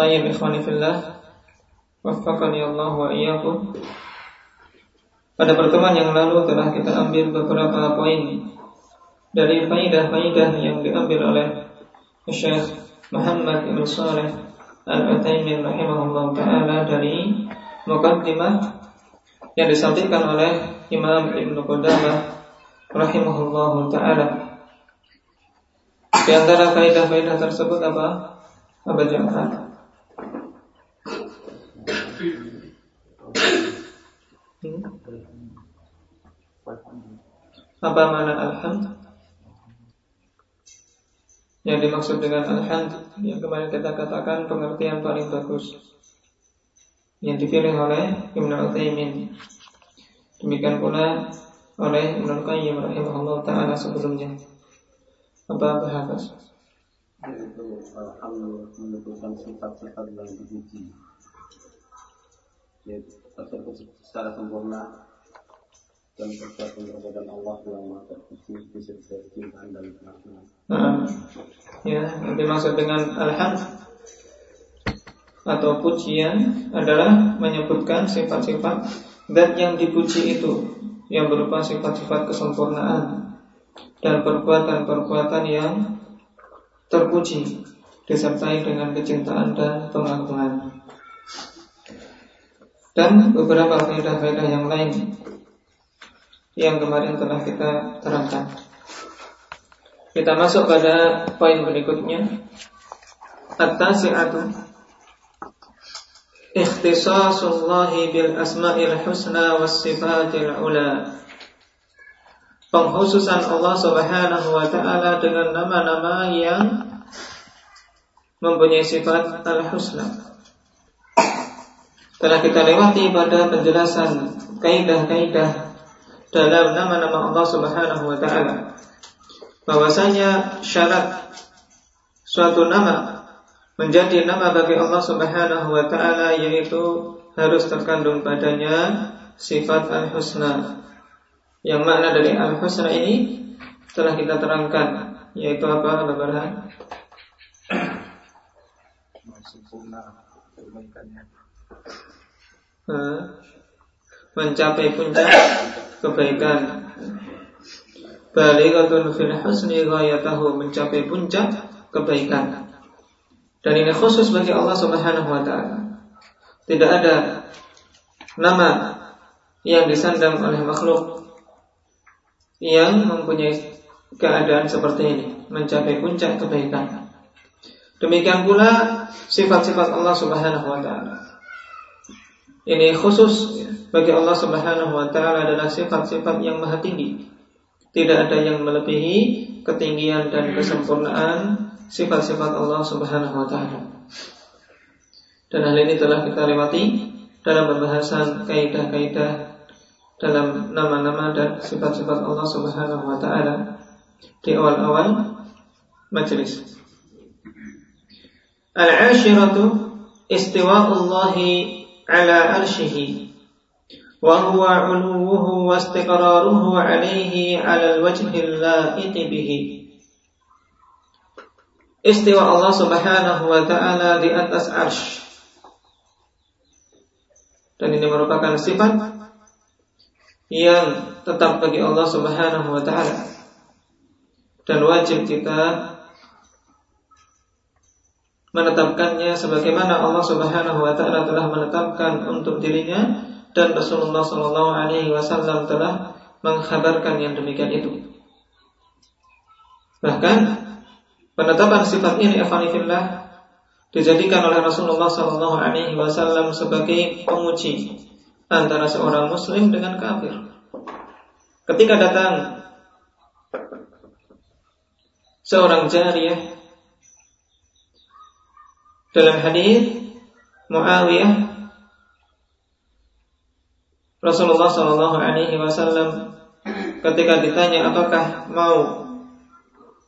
Tayyib ikhwani fillah Waffaqani Allah wa iyyakum Pada pertemuan yang lalu telah kita ambil beberapa poin dari faidah-faidah yang diambil oleh Syekh Muhammad Ibn Saleh Al-Utsaimin rahimahullah taala dari mukaddimah yang disampaikan oleh Imam Ibn Qudamah rahimahullah taala. Di antara faidah-faidah tersebut apa? Apa jemaah? Hmm? Apa mana alhamd? Yang dimaksud dengan alhamd yang kemarin kita katakan pengertian paling bagus yang dipilih oleh Ibnu Utsaimin. Demikian pula oleh Ibnu Qayyim rahimahullah taala sebelumnya. Apa bahas? Yaitu alhamdulillah menentukan sifat-sifat yang dipuji yaitu secara sempurna dan bergantung kepada Allah yang maha terpuji bisa kecintaan dan kemakmuran. Nah, ya, yang dimaksud dengan alhamd atau pujian adalah menyebutkan sifat-sifat dan yang dipuji itu yang berupa sifat-sifat kesempurnaan dan perbuatan-perbuatan yang terpuji disertai dengan kecintaan dan pengagungan dan beberapa faedah-faedah yang lain yang kemarin telah kita terangkan. Kita masuk pada poin berikutnya. At-tasi'atu Ikhtisasullahi bil asma'il husna was sifatil ula Penghususan Allah subhanahu wa ta'ala dengan nama-nama yang mempunyai sifat al-husna telah kita lewati pada penjelasan kaidah-kaidah dalam nama-nama Allah Subhanahu wa taala. Bahwasanya syarat suatu nama menjadi nama bagi Allah Subhanahu wa taala yaitu harus terkandung padanya sifat al-husna. Yang makna dari al-husna ini telah kita terangkan yaitu apa kebaikannya mencapai puncak kebaikan. Balighatun fil husni ghayatahu mencapai puncak kebaikan. Dan ini khusus bagi Allah Subhanahu wa taala. Tidak ada nama yang disandang oleh makhluk yang mempunyai keadaan seperti ini, mencapai puncak kebaikan. Demikian pula sifat-sifat Allah Subhanahu wa taala. Ini khusus bagi Allah Subhanahu wa taala adalah sifat-sifat yang maha tinggi. Tidak ada yang melebihi ketinggian dan kesempurnaan sifat-sifat Allah Subhanahu wa taala. Dan hal ini telah kita lewati dalam pembahasan kaidah-kaidah dalam nama-nama dan sifat-sifat Allah Subhanahu wa taala di awal-awal majelis. Al-ashiratu istiwa'ullahi على عرشه وهو علوه واستقراره عليه على الوجه اللائق به Istiwa Allah subhanahu wa ta'ala di atas arsh Dan ini merupakan sifat Yang tetap bagi Allah subhanahu wa ta'ala Dan wajib kita menetapkannya sebagaimana Allah Subhanahu wa taala telah menetapkan untuk dirinya dan Rasulullah sallallahu alaihi wasallam telah mengkhabarkan yang demikian itu. Bahkan penetapan sifat ini ikhwanillah dijadikan oleh Rasulullah sallallahu alaihi wasallam sebagai penguji antara seorang muslim dengan kafir. Ketika datang seorang jariyah dalam hadis Muawiyah Rasulullah Shallallahu Alaihi Wasallam ketika ditanya apakah mau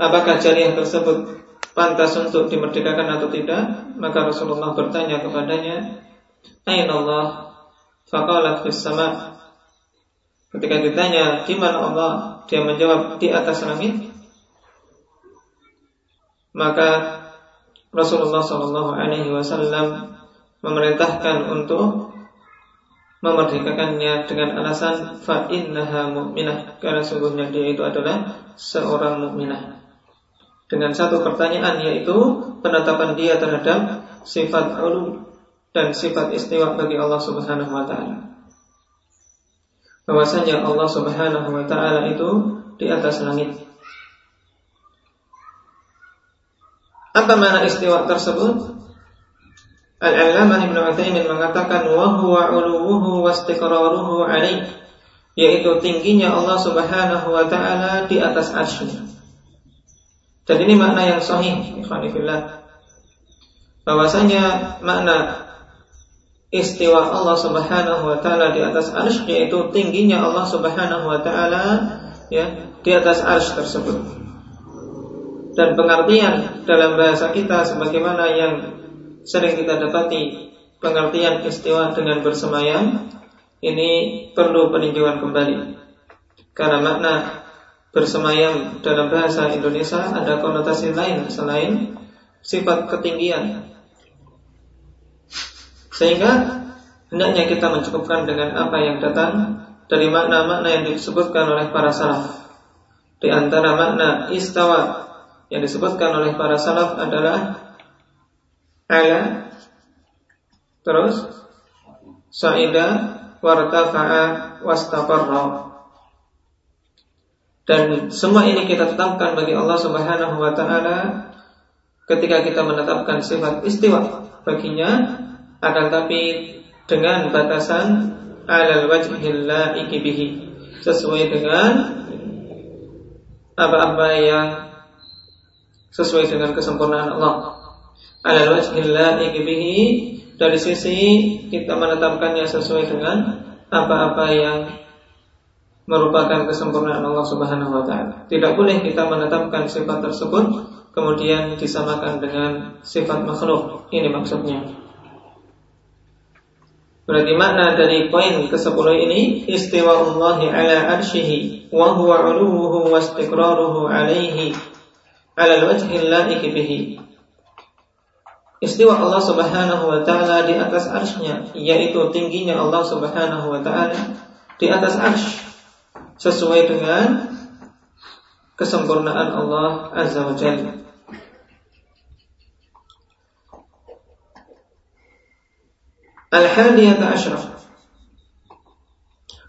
apakah jariah tersebut pantas untuk dimerdekakan atau tidak maka Rasulullah bertanya kepadanya Aina Allah? Faqalat sama. Ketika ditanya di mana Allah? Dia menjawab di atas langit. Maka Rasulullah Shallallahu Alaihi Wasallam memerintahkan untuk memerdekakannya dengan alasan fa innaha mu'minah karena sungguhnya dia itu adalah seorang mukminah. Dengan satu pertanyaan yaitu penetapan dia terhadap sifat ulu dan sifat istiwa bagi Allah Subhanahu wa taala. Bahwasanya Allah Subhanahu wa taala itu di atas langit. Apa makna istiwa tersebut? Al-Allamah Ibnu Utsaimin mengatakan wa huwa uluwuhu wastiqraruhu alaih yaitu tingginya Allah Subhanahu wa taala di atas arsy. Dan ini makna yang sahih, ikhwanillah. Bahwasanya makna istiwa Allah Subhanahu wa taala di atas arsy yaitu tingginya Allah Subhanahu wa taala ya di atas arsy tersebut. Dan pengertian dalam bahasa kita sebagaimana yang sering kita dapati pengertian istiwa dengan bersemayam ini perlu peninjauan kembali. Karena makna bersemayam dalam bahasa Indonesia ada konotasi lain selain sifat ketinggian. Sehingga hendaknya kita mencukupkan dengan apa yang datang dari makna-makna yang disebutkan oleh para salaf. Di antara makna istawa yang disebutkan oleh para salaf adalah ala terus sa'ida wartafa'a wastaqarra dan semua ini kita tetapkan bagi Allah Subhanahu wa taala ketika kita menetapkan sifat istiwa baginya akan tapi dengan batasan alal wajhil laiki bihi sesuai dengan apa-apa yang sesuai dengan kesempurnaan Allah ala wajhil bihi dari sisi kita menetapkannya sesuai dengan apa-apa yang merupakan kesempurnaan Allah Subhanahu wa taala. Tidak boleh kita menetapkan sifat tersebut kemudian disamakan dengan sifat makhluk. Ini maksudnya. Berarti makna dari poin ke-10 ini istiwa Allah ala arsyihi wa huwa 'uluwuhu wa istiqraruhu 'alaihi 'ala al-wajhi bihi istiwa Allah Subhanahu wa taala di atas arsy-Nya yaitu tingginya Allah Subhanahu wa taala di atas arsy sesuai dengan kesempurnaan Allah Azza wa Jalla. Al-hadiyata asyraf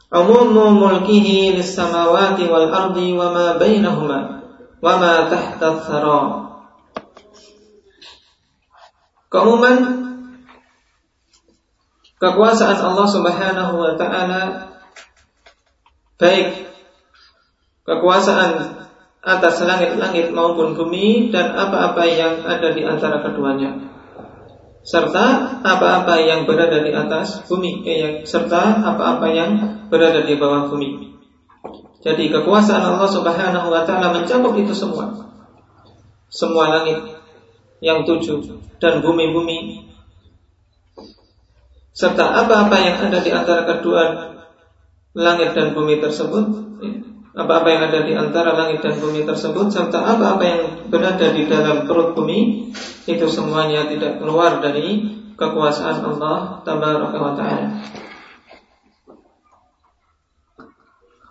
Umumu mulkihi lis samawati wal ardi wa ma bainahuma wa tahta thara Keumuman kekuasaan Allah Subhanahu wa taala baik kekuasaan atas langit-langit maupun bumi dan apa-apa yang ada di antara keduanya serta apa-apa yang berada di atas bumi eh, serta apa-apa yang berada di bawah bumi. Jadi kekuasaan Allah Subhanahu wa taala mencakup itu semua. Semua langit yang tujuh dan bumi-bumi serta apa-apa yang ada di antara kedua langit dan bumi tersebut apa-apa yang ada di antara langit dan bumi tersebut serta apa-apa yang berada di dalam perut bumi itu semuanya tidak keluar dari kekuasaan Allah tabaraka wa taala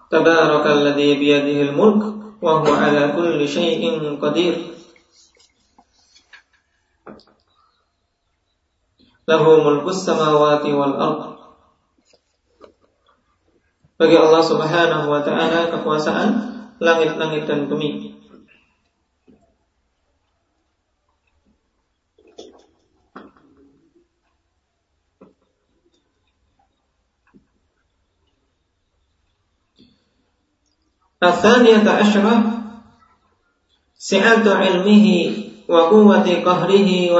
Tabarakalladzi biyadihi al-mulk wa huwa ala kulli syai'in qadir. Lahu mulkus samawati wal bagi Allah Subhanahu wa taala kekuasaan langit-langit dan bumi الثانية عشرة سعة علمه wa quwwati qahrihi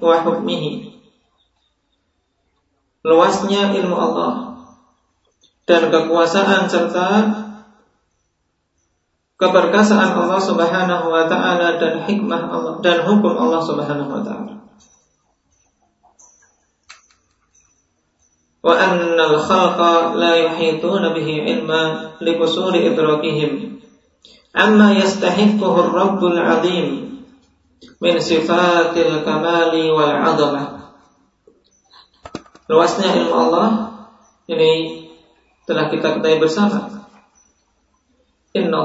wa hukmihi luasnya ilmu Allah dan kekuasaan serta keperkasaan Allah Subhanahu wa taala dan hikmah Allah dan hukum Allah Subhanahu wa taala. Wa anna al-khalqa la yuhituna bihi ilma li qusuri idrakihim amma yastahiquhu ar-rabbul 'azim min sifatil kamali wal 'azamah luasnya ilmu Allah ini telah kita ketahui bersama. Inna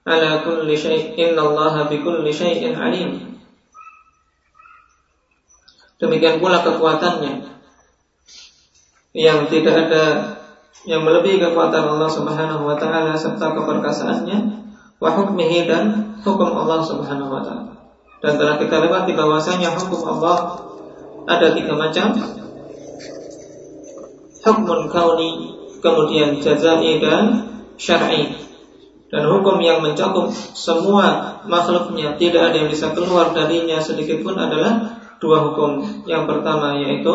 ala kulli syai' inna bi kulli syai'in alim. Demikian pula kekuatannya yang tidak ada yang melebihi kekuatan Allah Subhanahu wa taala serta keperkasaannya wa hukmihi dan hukum Allah Subhanahu wa taala. Dan telah kita lewati bahwasanya hukum Allah ada tiga macam. Hukmun kauni Kemudian jazai dan syar'i. Dan hukum yang mencakup semua makhluknya Tidak ada yang bisa keluar darinya sedikit pun adalah Dua hukum. Yang pertama yaitu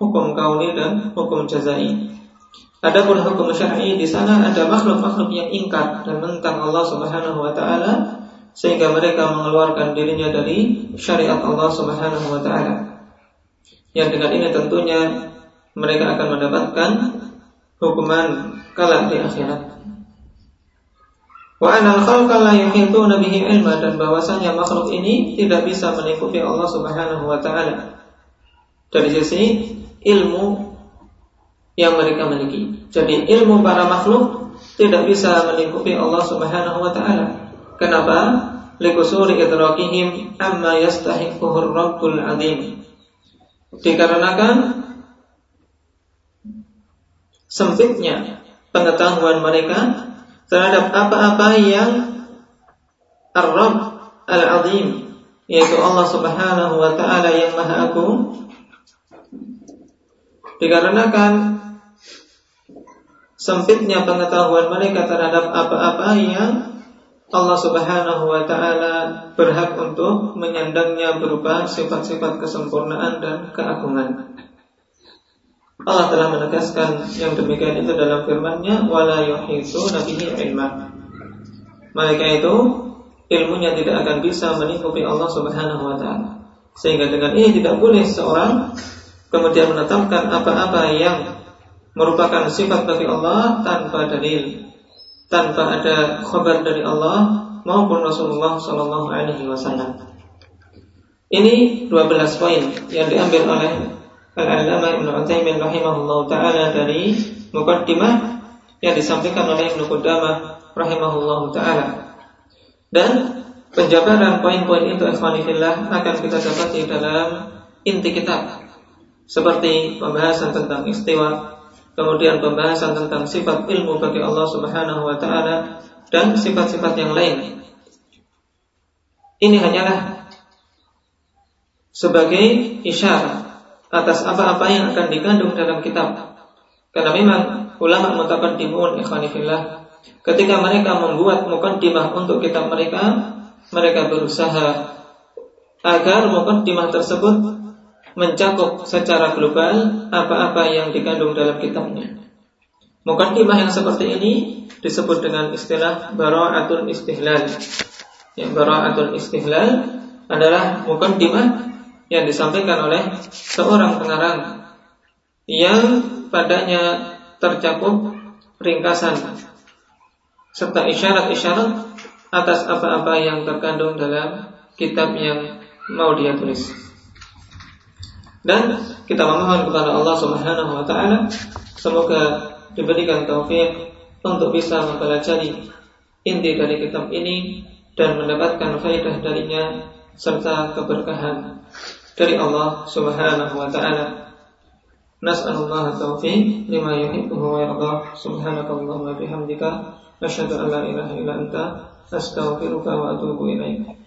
Hukum kauni dan hukum jazai Adapun hukum syar'i di sana ada makhluk-makhluk yang ingkar dan menentang Allah Subhanahu wa taala sehingga mereka mengeluarkan dirinya dari syariat Allah Subhanahu wa taala yang dengan ini tentunya mereka akan mendapatkan hukuman kala di akhirat. Wa anal khalqa la yuhituna bihi ilma dan bahwasanya makhluk ini tidak bisa melingkupi Allah Subhanahu wa taala. Dari sisi ilmu yang mereka miliki. Jadi ilmu para makhluk tidak bisa melingkupi Allah Subhanahu wa taala. Kenapa? Likusuri idrakihim amma yastahiquhu rabbul azim dikarenakan sempitnya pengetahuan mereka terhadap apa-apa yang Ar-Rabb Al-Azim yaitu Allah Subhanahu wa taala yang Maha Agung dikarenakan sempitnya pengetahuan mereka terhadap apa-apa yang Allah Subhanahu wa taala berhak untuk menyandangnya berupa sifat-sifat kesempurnaan dan keagungan. Allah telah menegaskan yang demikian itu dalam firman-Nya wala yuhitu nabihi ilma. Mereka itu ilmunya tidak akan bisa melingkupi Allah Subhanahu wa taala. Sehingga dengan ini tidak boleh seorang kemudian menetapkan apa-apa yang merupakan sifat bagi Allah tanpa dalil tanpa ada khabar dari Allah maupun Rasulullah Shallallahu Alaihi Wasallam. Ini 12 poin yang diambil oleh Al-Allamah Ibnu Utsaimin rahimahullah taala dari mukaddimah yang disampaikan oleh Ibnu Qudamah rahimahullah taala. Dan penjabaran poin-poin itu ikhwanillah akan kita dapati dalam inti kitab seperti pembahasan tentang istiwa, kemudian pembahasan tentang sifat ilmu bagi Allah Subhanahu wa taala dan sifat-sifat yang lain. Ini hanyalah sebagai isyarat atas apa-apa yang akan dikandung dalam kitab. Karena memang ulama mutaqaddimun ikhwanifillah ketika mereka membuat mukaddimah untuk kitab mereka, mereka berusaha agar mukaddimah tersebut mencakup secara global apa-apa yang dikandung dalam kitabnya. Mukaddimah yang seperti ini disebut dengan istilah bara'atul istihlal. Yang bara'atul istihlal adalah mukaddimah yang disampaikan oleh seorang pengarang yang padanya tercakup ringkasan serta isyarat-isyarat atas apa-apa yang terkandung dalam kitab yang mau dia tulis. Dan kita memohon kepada Allah Subhanahu wa taala semoga diberikan taufik untuk bisa mempelajari inti dari kitab ini dan mendapatkan faedah darinya serta keberkahan dari Allah Subhanahu wa taala. Nas'alullah taufiq lima yuhibbuhu wa yarda. Subhanakallahumma bihamdika asyhadu an la ilaha illa anta astaghfiruka wa atubu ilaik.